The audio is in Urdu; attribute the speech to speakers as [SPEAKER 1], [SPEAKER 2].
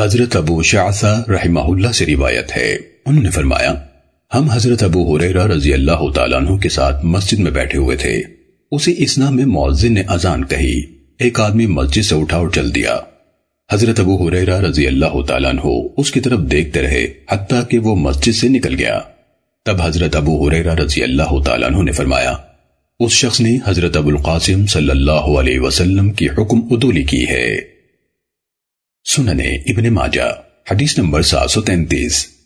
[SPEAKER 1] حضرت ابو شعثہ رحمہ اللہ سے روایت ہے۔ انہوں نے فرمایا، ہم حضرت ابو حریرہ رضی اللہ تعالیٰ عنہ کے ساتھ مسجد میں بیٹھے ہوئے تھے۔ اسی اسنا میں معزن نے اذان کہی۔ ایک آدمی مسجد سے اٹھا اور چل دیا۔ حضرت ابو حریرہ رضی اللہ تعالیٰ عنہ اس کی طرف دیکھتے رہے، حتیٰ کہ وہ مسجد سے نکل گیا۔ تب حضرت ابو حریرہ رضی اللہ تعالیٰ عنہ نے فرمایا، اس شخص نے حضرت ابو القاسم صلی اللہ علیہ وسلم کی حکم عدولی کی ہے۔ سننے ابن ماجہ حدیث نمبر سات سو تینتیس۔